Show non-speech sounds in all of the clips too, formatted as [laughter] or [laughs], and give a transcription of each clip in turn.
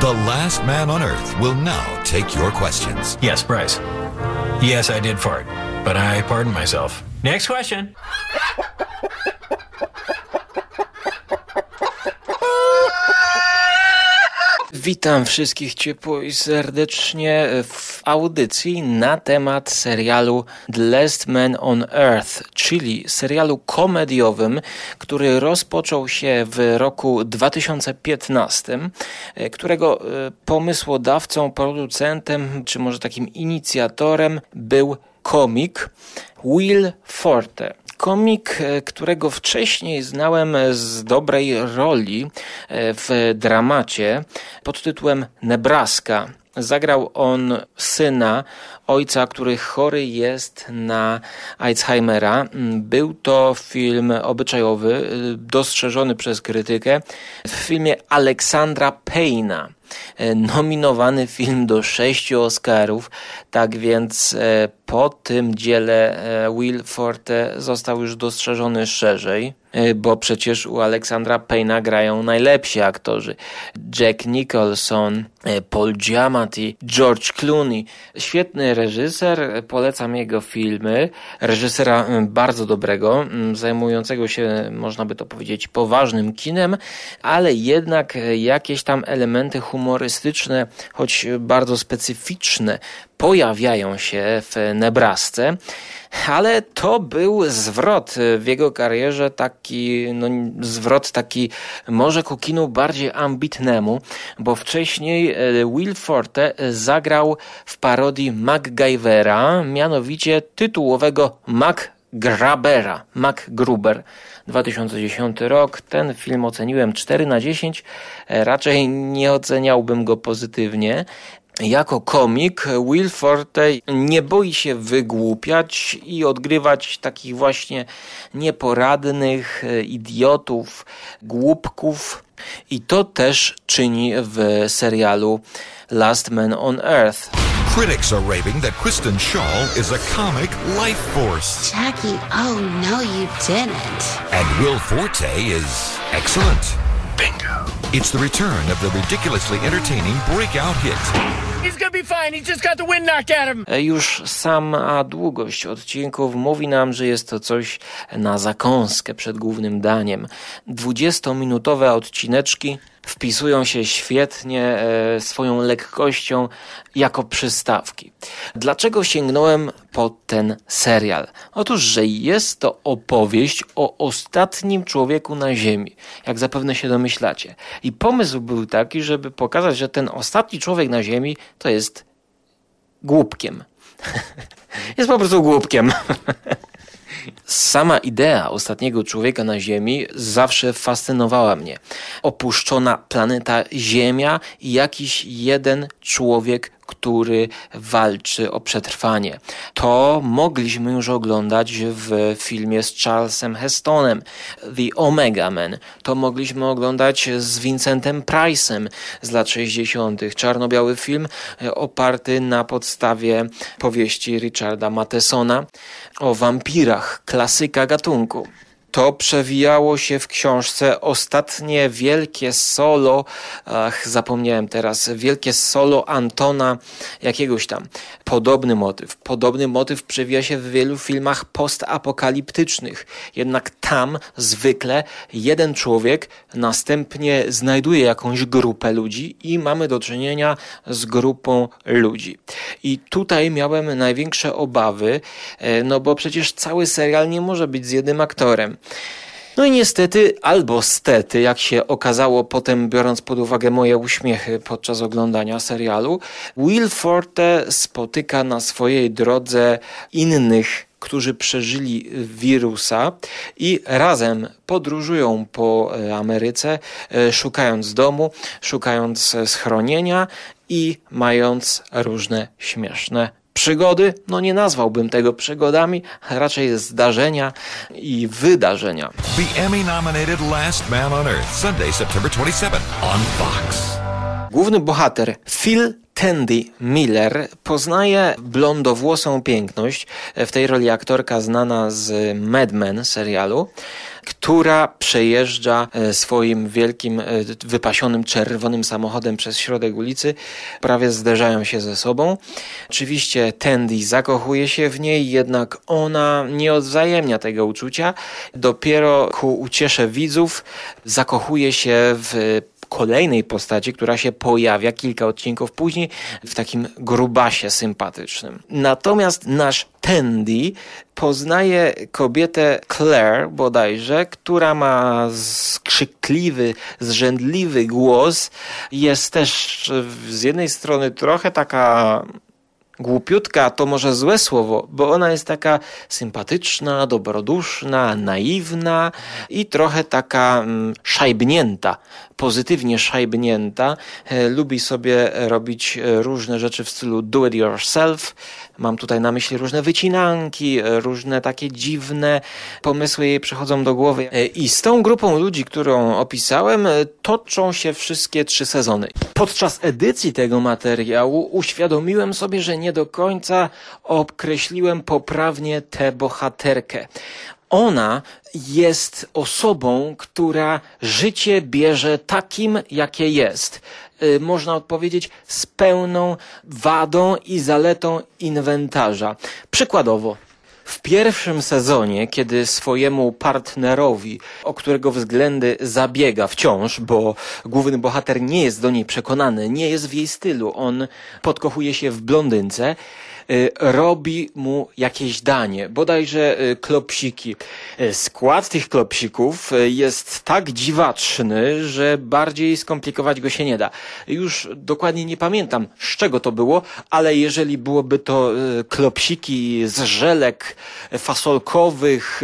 The last man on earth will now take your questions. Yes, Bryce. Yes, I did fart, but I pardon myself. Next question. Witam wszystkich ciepło i serdecznie w audycji na temat serialu The Last Man on Earth, czyli serialu komediowym, który rozpoczął się w roku 2015, którego e, pomysłodawcą, producentem, czy może takim inicjatorem był komik Will Forte komik, e, którego wcześniej znałem z dobrej roli e, w dramacie pod tytułem Nebraska. Zagrał on syna ojca, który chory jest na Alzheimera. Był to film obyczajowy, e, dostrzeżony przez krytykę w filmie Aleksandra Payna. E, nominowany film do sześciu Oscarów, tak więc po tym dziele e, Will Forte został już dostrzeżony szerzej. E, bo przecież u Aleksandra Payna grają najlepsi aktorzy. Jack Nicholson, e, Paul Giamatti, George Clooney. Świetny reżyser, polecam jego filmy. Reżysera bardzo dobrego, zajmującego się, można by to powiedzieć, poważnym kinem, ale jednak jakieś tam elementy humorystyczne, choć bardzo specyficzne, pojawiają się w Nebrasce ale to był zwrot w jego karierze, taki no, zwrot taki może ku kinu bardziej ambitnemu, bo wcześniej e, Will Forte zagrał w parodii MacGyvera, mianowicie tytułowego MacGrabera, MacGruber. 2010 rok. Ten film oceniłem 4 na 10. E, raczej nie oceniałbym go pozytywnie, jako komik Will Forte nie boi się wygłupiać i odgrywać takich właśnie nieporadnych e, idiotów, głupków. I to też czyni w serialu Last Man on Earth. Critics are raving that Kristen Shaw is a comic life force. Jackie, oh no you didn't. And Will Forte is excellent. Bingo. It's the return of the ridiculously entertaining breakout hit. Już sama długość odcinków mówi nam, że jest to coś na zakąskę przed głównym daniem. Dwudziestominutowe odcineczki wpisują się świetnie e, swoją lekkością jako przystawki. Dlaczego sięgnąłem po ten serial? Otóż, że jest to opowieść o ostatnim człowieku na Ziemi, jak zapewne się domyślacie. I pomysł był taki, żeby pokazać, że ten ostatni człowiek na Ziemi to jest głupkiem. [laughs] jest po prostu głupkiem. [laughs] Sama idea ostatniego człowieka na Ziemi zawsze fascynowała mnie. Opuszczona planeta Ziemia i jakiś jeden człowiek, który walczy o przetrwanie. To mogliśmy już oglądać w filmie z Charlesem Hestonem, The Omega Man. To mogliśmy oglądać z Vincentem Price'em z lat 60. Czarno-biały film e, oparty na podstawie powieści Richarda Mathesona o wampirach, klasyka gatunku. To przewijało się w książce Ostatnie Wielkie Solo, ach, zapomniałem teraz, Wielkie Solo Antona jakiegoś tam. Podobny motyw. Podobny motyw przewija się w wielu filmach postapokaliptycznych. Jednak tam zwykle jeden człowiek następnie znajduje jakąś grupę ludzi i mamy do czynienia z grupą ludzi. I tutaj miałem największe obawy, e, no bo przecież cały serial nie może być z jednym aktorem. No i niestety, albo stety, jak się okazało potem, biorąc pod uwagę moje uśmiechy podczas oglądania serialu, Will Forte spotyka na swojej drodze innych którzy przeżyli wirusa i razem podróżują po e, Ameryce, e, szukając domu, szukając schronienia i mając różne śmieszne przygody, no nie nazwałbym tego przygodami, raczej zdarzenia i wydarzenia. The Emmy-nominated Last Man on Earth, Sunday, September 27 on Fox. Główny bohater Phil Tandy Miller poznaje blondowłosą piękność, w tej roli aktorka znana z Mad Men serialu, która przejeżdża e, swoim wielkim, e, wypasionym czerwonym samochodem przez środek ulicy. Prawie zderzają się ze sobą. Oczywiście Tandy zakochuje się w niej, jednak ona nie odwzajemnia tego uczucia. Dopiero ku uciesze widzów zakochuje się w kolejnej postaci, która się pojawia kilka odcinków później w takim grubasie sympatycznym. Natomiast nasz Tandy poznaje kobietę Claire bodajże, która ma skrzykliwy, zrzędliwy głos. Jest też z jednej strony trochę taka głupiutka to może złe słowo, bo ona jest taka sympatyczna, dobroduszna, naiwna i trochę taka mm, szajbnięta pozytywnie szajbnięta, e, lubi sobie robić e, różne rzeczy w stylu do it yourself. Mam tutaj na myśli różne wycinanki, e, różne takie dziwne pomysły jej przychodzą do głowy. I z tą grupą ludzi, którą opisałem, toczą się wszystkie trzy sezony. Podczas edycji tego materiału uświadomiłem sobie, że nie do końca określiłem poprawnie tę bohaterkę ona jest osobą, która życie bierze takim, jakie jest. Y, można odpowiedzieć z pełną wadą i zaletą inwentarza. Przykładowo, w pierwszym sezonie, kiedy swojemu partnerowi, o którego względy zabiega wciąż, bo główny bohater nie jest do niej przekonany, nie jest w jej stylu, on podkochuje się w blondynce, robi mu jakieś danie, bodajże y, klopsiki. Y, skład tych klopsików jest tak dziwaczny, że bardziej skomplikować go się nie da. Już dokładnie nie pamiętam, z czego to było, ale jeżeli byłoby to klopsiki z żelek fasolkowych,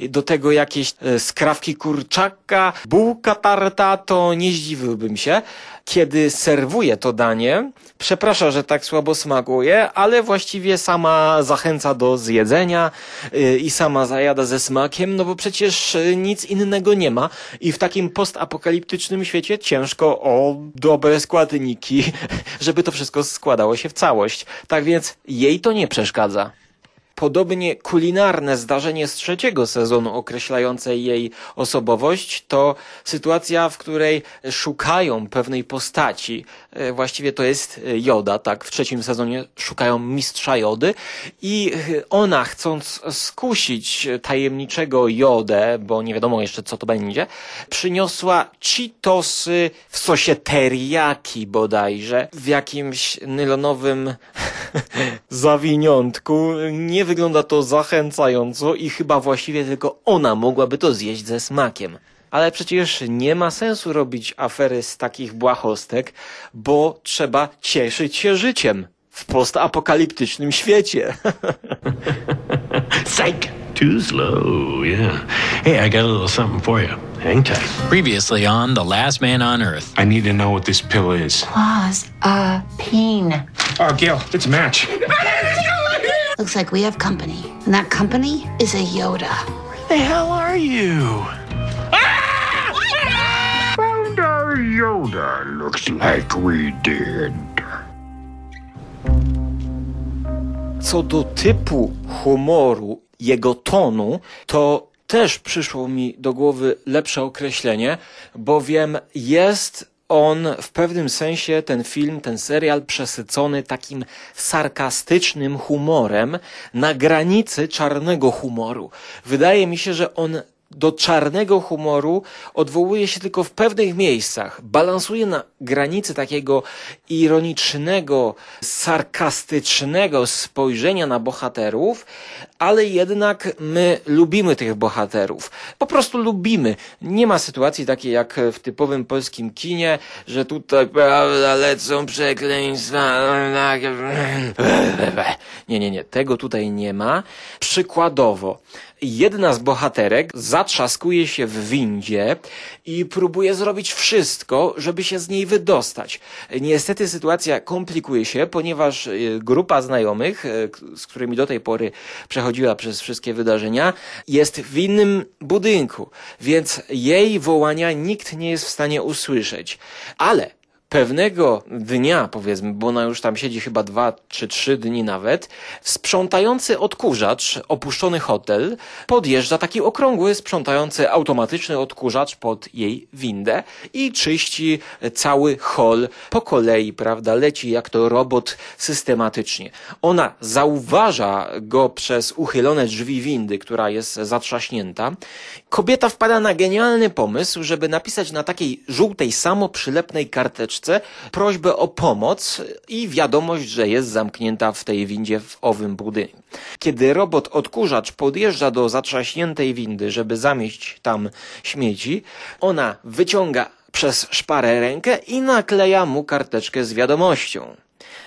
do tego jakieś skrawki kurczaka, bułka tarta, to nie zdziwiłbym się kiedy serwuje to danie, przeprasza, że tak słabo smakuje, ale właściwie sama zachęca do zjedzenia yy, i sama zajada ze smakiem, no bo przecież y, nic innego nie ma i w takim postapokaliptycznym świecie ciężko o dobre składniki, [laughs] żeby to wszystko składało się w całość. Tak więc jej to nie przeszkadza. Podobnie kulinarne zdarzenie z trzeciego sezonu określające jej osobowość to sytuacja, w której szukają pewnej postaci. E, właściwie to jest Joda, tak? W trzecim sezonie szukają mistrza Jody i ona chcąc skusić tajemniczego Jodę, bo nie wiadomo jeszcze co to będzie, przyniosła Cheetosy w sosie teriyaki bodajże, w jakimś nylonowym [laughs] zawiniątku. Nie wygląda to zachęcająco i chyba właściwie tylko ona mogłaby to zjeść ze smakiem. Ale przecież nie ma sensu robić afery z takich błahostek, bo trzeba cieszyć się życiem w postapokaliptycznym świecie. [laughs] Psych! Too slow, yeah. Hey, I got a little something for you. Hang tight. Previously on The Last Man on Earth. I need to know what this pill is. Claws, a peen. Oh, Gail, it's a match. [laughs] Looks like we have company. And that company is a Yoda. Where the hell are you? Ah! Found our Yoda. Looks like we did. Co do typu humoru, jego tonu, to też przyszło mi do głowy lepsze określenie, bowiem jest on w pewnym sensie, ten film, ten serial przesycony takim sarkastycznym humorem na granicy czarnego humoru. Wydaje mi się, że on do czarnego humoru odwołuje się tylko w pewnych miejscach. Balansuje na granicy takiego ironicznego, sarkastycznego spojrzenia na bohaterów, ale jednak my lubimy tych bohaterów. Po prostu lubimy. Nie ma sytuacji takiej jak w typowym polskim kinie, że tutaj prawda, lecą przekleństwa. Nie, nie, nie. Tego tutaj nie ma. Przykładowo, jedna z bohaterek zatrzaskuje się w windzie i próbuje zrobić wszystko, żeby się z niej wydostać. Niestety sytuacja komplikuje się, ponieważ y, grupa znajomych, y, z którymi do tej pory przechodziła przez wszystkie wydarzenia, jest w innym budynku, więc jej wołania nikt nie jest w stanie usłyszeć. Ale pewnego dnia, powiedzmy, bo ona już tam siedzi chyba dwa czy trzy dni nawet, sprzątający odkurzacz, opuszczony hotel, podjeżdża taki okrągły, sprzątający automatyczny odkurzacz pod jej windę i czyści cały hol po kolei, prawda, leci jak to robot systematycznie. Ona zauważa go przez uchylone drzwi windy, która jest zatrzaśnięta. Kobieta wpada na genialny pomysł, żeby napisać na takiej żółtej, samoprzylepnej karteczce prośbę o pomoc i wiadomość, że jest zamknięta w tej windzie w owym budynku. Kiedy robot odkurzacz podjeżdża do zatrzaśniętej windy, żeby zamieść tam śmieci, ona wyciąga przez szparę rękę i nakleja mu karteczkę z wiadomością.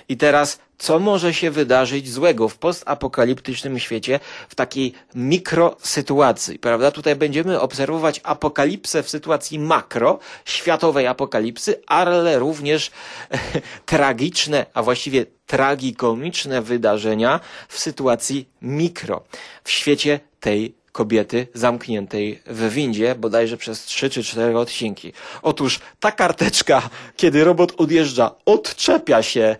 I teraz, co może się wydarzyć złego w postapokaliptycznym świecie w takiej mikrosytuacji, prawda? Tutaj będziemy obserwować apokalipsę w sytuacji makro, światowej apokalipsy, ale również [laughs] tragiczne, a właściwie tragikomiczne wydarzenia w sytuacji mikro, w świecie tej kobiety zamkniętej w windzie, bodajże przez trzy czy cztery odcinki. Otóż ta karteczka, kiedy robot odjeżdża, odczepia się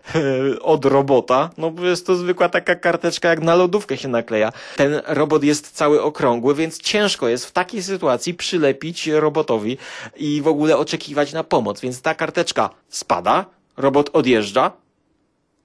od robota, no bo jest to zwykła taka karteczka, jak na lodówkę się nakleja. Ten robot jest cały okrągły, więc ciężko jest w takiej sytuacji przylepić robotowi i w ogóle oczekiwać na pomoc. Więc ta karteczka spada, robot odjeżdża,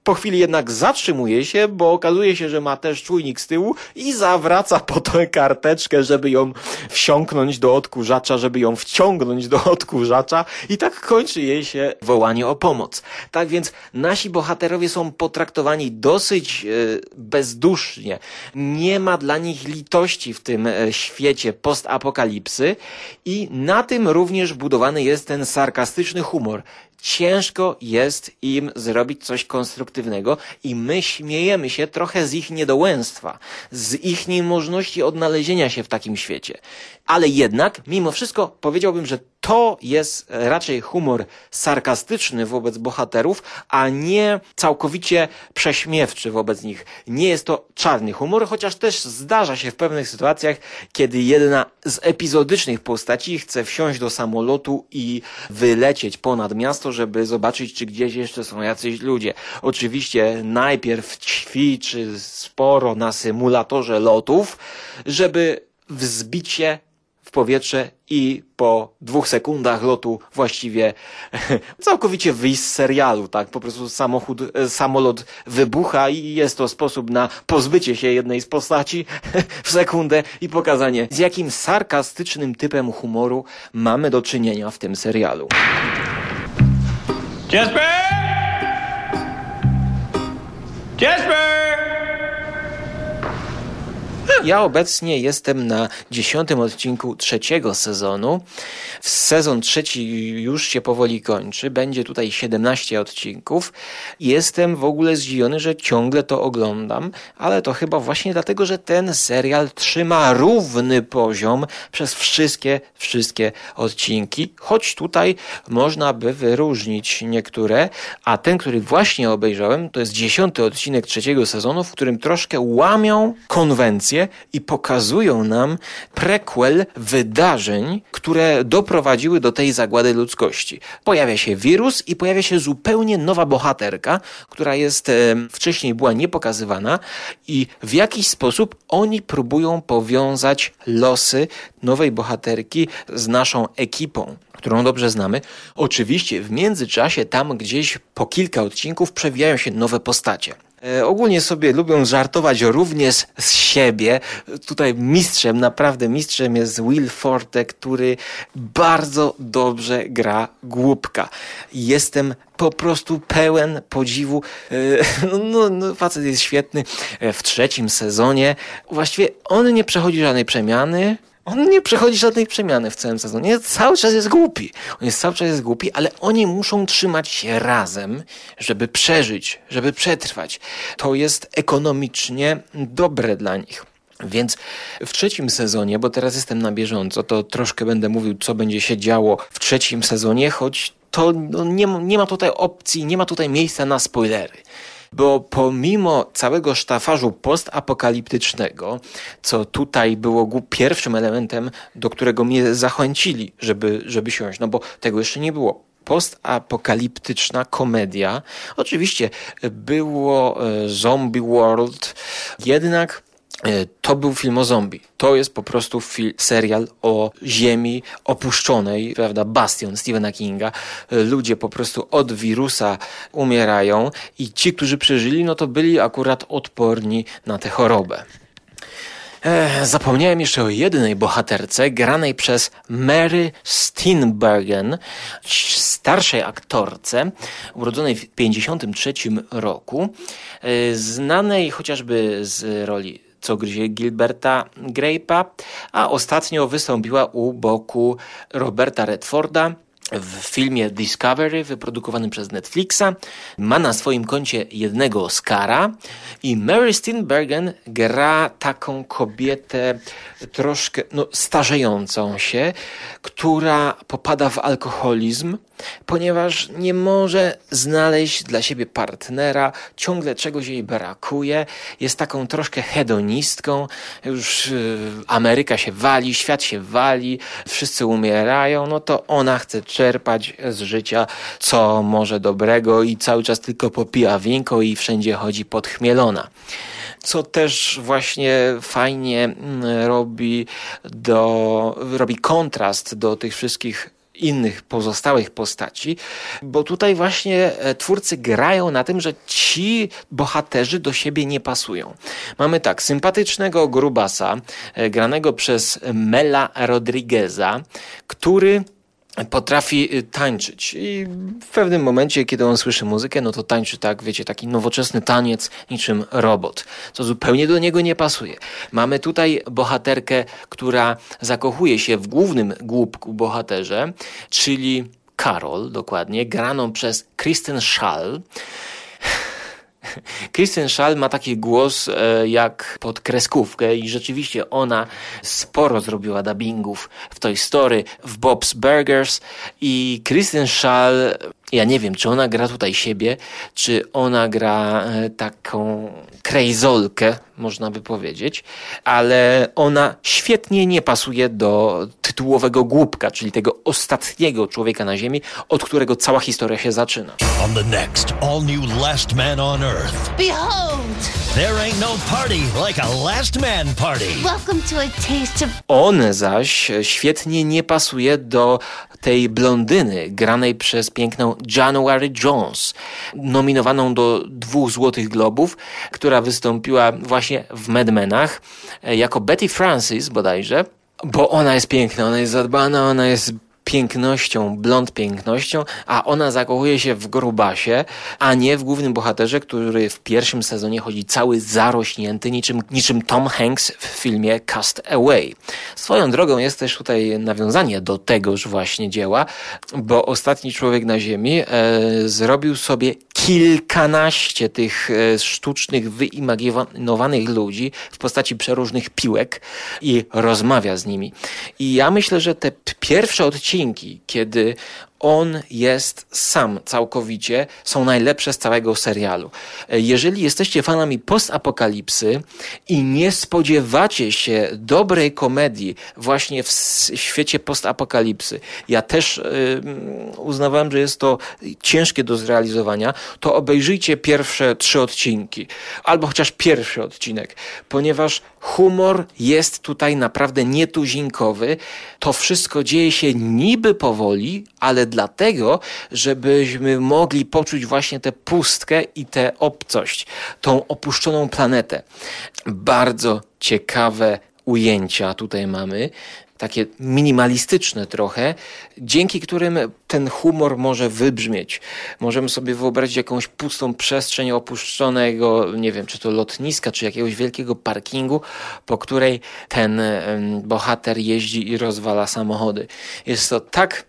po chwili jednak zatrzymuje się, bo okazuje się, że ma też czujnik z tyłu i zawraca po tę karteczkę, żeby ją wsiąknąć do odkurzacza, żeby ją wciągnąć do odkurzacza i tak kończy jej się wołanie o pomoc. Tak więc nasi bohaterowie są potraktowani dosyć e, bezdusznie. Nie ma dla nich litości w tym e, świecie postapokalipsy i na tym również budowany jest ten sarkastyczny humor ciężko jest im zrobić coś konstruktywnego i my śmiejemy się trochę z ich niedołęstwa, z ich niemożności odnalezienia się w takim świecie. Ale jednak, mimo wszystko, powiedziałbym, że to jest raczej humor sarkastyczny wobec bohaterów, a nie całkowicie prześmiewczy wobec nich. Nie jest to czarny humor, chociaż też zdarza się w pewnych sytuacjach, kiedy jedna z epizodycznych postaci chce wsiąść do samolotu i wylecieć ponad miasto, żeby zobaczyć, czy gdzieś jeszcze są jacyś ludzie. Oczywiście najpierw ćwiczy sporo na symulatorze lotów, żeby wzbić się powietrze i po dwóch sekundach lotu właściwie [laughs] całkowicie wyjść z serialu, tak? Po prostu samochód, samolot wybucha i jest to sposób na pozbycie się jednej z postaci [laughs] w sekundę i pokazanie, z jakim sarkastycznym typem humoru mamy do czynienia w tym serialu. Jasper! Jasper! Ja obecnie jestem na dziesiątym odcinku trzeciego sezonu. Sezon trzeci już się powoli kończy. Będzie tutaj 17 odcinków. Jestem w ogóle zdziwiony, że ciągle to oglądam, ale to chyba właśnie dlatego, że ten serial trzyma równy poziom przez wszystkie, wszystkie odcinki. Choć tutaj można by wyróżnić niektóre, a ten, który właśnie obejrzałem, to jest dziesiąty odcinek trzeciego sezonu, w którym troszkę łamią konwencję i pokazują nam prequel wydarzeń, które doprowadziły do tej zagłady ludzkości. Pojawia się wirus i pojawia się zupełnie nowa bohaterka, która jest wcześniej była niepokazywana i w jakiś sposób oni próbują powiązać losy nowej bohaterki z naszą ekipą którą dobrze znamy. Oczywiście w międzyczasie tam gdzieś po kilka odcinków przewijają się nowe postacie. E, ogólnie sobie lubią żartować również z siebie. Tutaj mistrzem, naprawdę mistrzem jest Will Forte, który bardzo dobrze gra głupka. Jestem po prostu pełen podziwu. E, [laughs] no, no, no, facet jest świetny. E, w trzecim sezonie właściwie on nie przechodzi żadnej przemiany. On nie przechodzi żadnej przemiany w całym sezonie. Cały czas jest głupi. On jest cały czas jest głupi, ale oni muszą trzymać się razem, żeby przeżyć, żeby przetrwać. To jest ekonomicznie dobre dla nich. Więc w trzecim sezonie, bo teraz jestem na bieżąco, to troszkę będę mówił, co będzie się działo w trzecim sezonie, choć to no, nie, nie ma tutaj opcji, nie ma tutaj miejsca na spoilery bo pomimo całego sztafażu postapokaliptycznego, co tutaj było pierwszym elementem, do którego mnie zachęcili, żeby, żeby siąść, no bo tego jeszcze nie było postapokaliptyczna komedia. Oczywiście było e, Zombie World, jednak to był film o zombie. To jest po prostu serial o ziemi opuszczonej, prawda? Bastion Stephena Kinga. E, Ludzie po prostu od wirusa umierają i ci, którzy przeżyli, no to byli akurat odporni na tę chorobę. E, zapomniałem jeszcze o jednej bohaterce, granej przez Mary Steenburgen, starszej aktorce, urodzonej w 1953 roku, e, znanej chociażby z roli co gryzie Gilberta Grape'a, a ostatnio wystąpiła u boku Roberta Redforda w filmie Discovery wyprodukowanym przez Netflixa. Ma na swoim koncie jednego Oscara i Mary Steenburgen gra taką kobietę troszkę no, starzejącą się, która popada w alkoholizm, ponieważ nie może znaleźć dla siebie partnera, ciągle czegoś jej brakuje, jest taką troszkę hedonistką, już yy, Ameryka się wali, świat się wali, wszyscy umierają, no to ona chce czerpać z życia co może dobrego i cały czas tylko popija winko i wszędzie chodzi podchmielona co też właśnie fajnie mm, robi do, robi kontrast do tych wszystkich innych pozostałych postaci, bo tutaj właśnie e, twórcy grają na tym, że ci bohaterzy do siebie nie pasują. Mamy tak, sympatycznego grubasa, e, granego przez Mela Rodrigueza, który potrafi y, tańczyć i w pewnym momencie, kiedy on słyszy muzykę, no to tańczy tak, wiecie, taki nowoczesny taniec niczym robot, co zupełnie do niego nie pasuje. Mamy tutaj bohaterkę, która zakochuje się w głównym głupku bohaterze, czyli Karol, dokładnie, graną przez Kristen Schall. Kristen Schall ma taki głos e, jak pod kreskówkę i rzeczywiście ona sporo zrobiła dubbingów w Toy Story, w Bob's Burgers i Kristen Schall ja nie wiem, czy ona gra tutaj siebie, czy ona gra e, taką krejzolkę, można by powiedzieć, ale ona świetnie nie pasuje do tytułowego głupka, czyli tego ostatniego człowieka na Ziemi, od którego cała historia się zaczyna. On the next all new Last Man on Earth, Behold! there ain't no party like a Last Man party. Welcome to a taste of On zaś świetnie nie pasuje do tej blondyny granej przez piękną January Jones, nominowaną do dwóch Złotych Globów, która wystąpiła właśnie w Mad Menach e, jako Betty Francis bodajże, bo ona jest piękna, ona jest zadbana, ona jest pięknością, blond pięknością, a ona zakochuje się w grubasie, a nie w głównym bohaterze, który w pierwszym sezonie chodzi cały zarośnięty, niczym, niczym Tom Hanks w filmie Cast Away. Swoją drogą jest też tutaj nawiązanie do tegoż właśnie dzieła, bo ostatni człowiek na Ziemi e, zrobił sobie kilkanaście tych e, sztucznych, wyimaginowanych ludzi w postaci przeróżnych piłek i rozmawia z nimi. I ja myślę, że te pierwsze odcinki, kiedy on jest sam całkowicie, są najlepsze z całego serialu. E, Jeżeli jesteście fanami postapokalipsy i nie spodziewacie się dobrej komedii właśnie w świecie postapokalipsy, ja też y, uznawałem, że jest to ciężkie do zrealizowania, to obejrzyjcie pierwsze trzy odcinki, albo chociaż pierwszy odcinek, ponieważ humor jest tutaj naprawdę nietuzinkowy. To wszystko dzieje się niby powoli, ale dlatego, żebyśmy mogli poczuć właśnie tę pustkę i tę obcość, tą opuszczoną planetę. Bardzo ciekawe ujęcia tutaj mamy. Takie minimalistyczne trochę, dzięki którym ten humor może wybrzmieć. Możemy sobie wyobrazić jakąś pustą przestrzeń opuszczonego, nie wiem, czy to lotniska, czy jakiegoś wielkiego parkingu, po której ten bohater jeździ i rozwala samochody. Jest to tak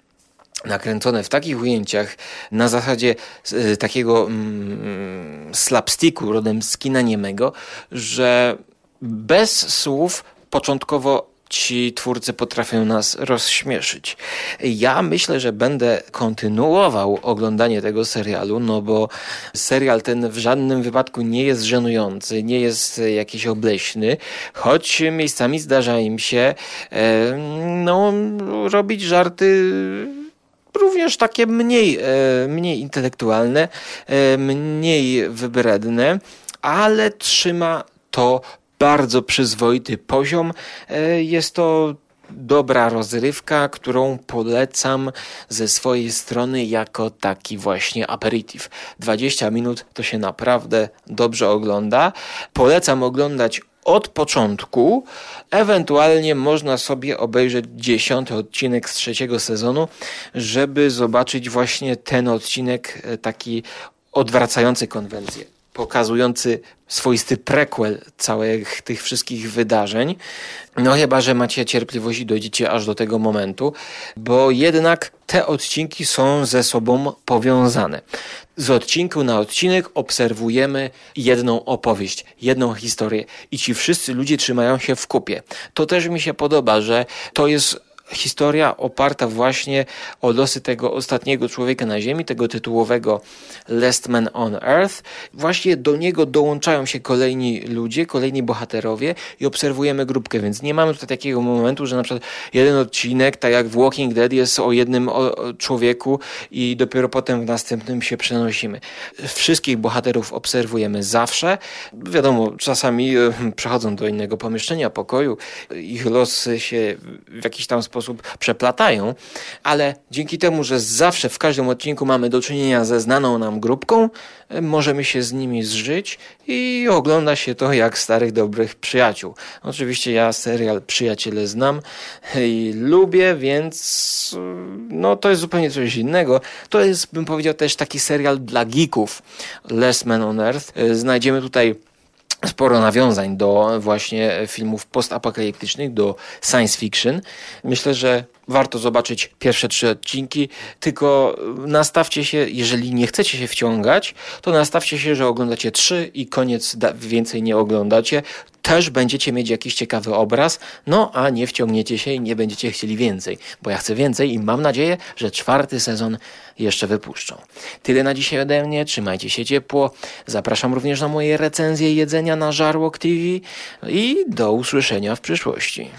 nakręcone w takich ujęciach na zasadzie e, takiego mm, slapsticku rodem z kina niemego, że bez słów początkowo ci twórcy potrafią nas rozśmieszyć. Ja myślę, że będę kontynuował oglądanie tego serialu, no bo serial ten w żadnym wypadku nie jest żenujący, nie jest jakiś obleśny, choć miejscami zdarza im się e, no, robić żarty również takie mniej, e, mniej intelektualne, e, mniej wybredne, ale trzyma to bardzo przyzwoity poziom. E, jest to dobra rozrywka, którą polecam ze swojej strony jako taki właśnie aperitif. 20 minut to się naprawdę dobrze ogląda. Polecam oglądać od początku. Ewentualnie można sobie obejrzeć dziesiąty odcinek z trzeciego sezonu, żeby zobaczyć właśnie ten odcinek e, taki odwracający konwencję pokazujący swoisty prequel całych tych wszystkich wydarzeń. No chyba, że macie cierpliwość i dojdziecie aż do tego momentu, bo jednak te odcinki są ze sobą powiązane. Z odcinku na odcinek obserwujemy jedną opowieść, jedną historię i ci wszyscy ludzie trzymają się w kupie. To też mi się podoba, że to jest historia oparta właśnie o losy tego ostatniego człowieka na Ziemi, tego tytułowego Last Man on Earth. Właśnie do niego dołączają się kolejni ludzie, kolejni bohaterowie i obserwujemy grupkę, więc nie mamy tutaj takiego momentu, że na przykład jeden odcinek, tak jak w Walking Dead, jest o jednym człowieku i dopiero potem w następnym się przenosimy. Wszystkich bohaterów obserwujemy zawsze. Wiadomo, czasami e, [laughs] przechodzą do innego pomieszczenia, pokoju. Ich losy się w jakiś tam sposób sposób przeplatają, ale dzięki temu, że zawsze w każdym odcinku mamy do czynienia ze znaną nam grupką, e, możemy się z nimi zżyć i ogląda się to jak starych dobrych przyjaciół. Oczywiście ja serial Przyjaciele znam i lubię, więc e, no to jest zupełnie coś innego. To jest, bym powiedział, też taki serial dla geeków. Last Man on Earth. E, znajdziemy tutaj sporo nawiązań do właśnie filmów postapokaliptycznych, do science fiction. Myślę, że warto zobaczyć pierwsze trzy odcinki, tylko nastawcie się, jeżeli nie chcecie się wciągać, to nastawcie się, że oglądacie trzy i koniec, więcej nie oglądacie. Też będziecie mieć jakiś ciekawy obraz, no a nie wciągniecie się i nie będziecie chcieli więcej, bo ja chcę więcej i mam nadzieję, że czwarty sezon jeszcze wypuszczą. Tyle na dzisiaj ode mnie, trzymajcie się ciepło. Zapraszam również na moje recenzje jedzenia na Żarłok TV i do usłyszenia w przyszłości.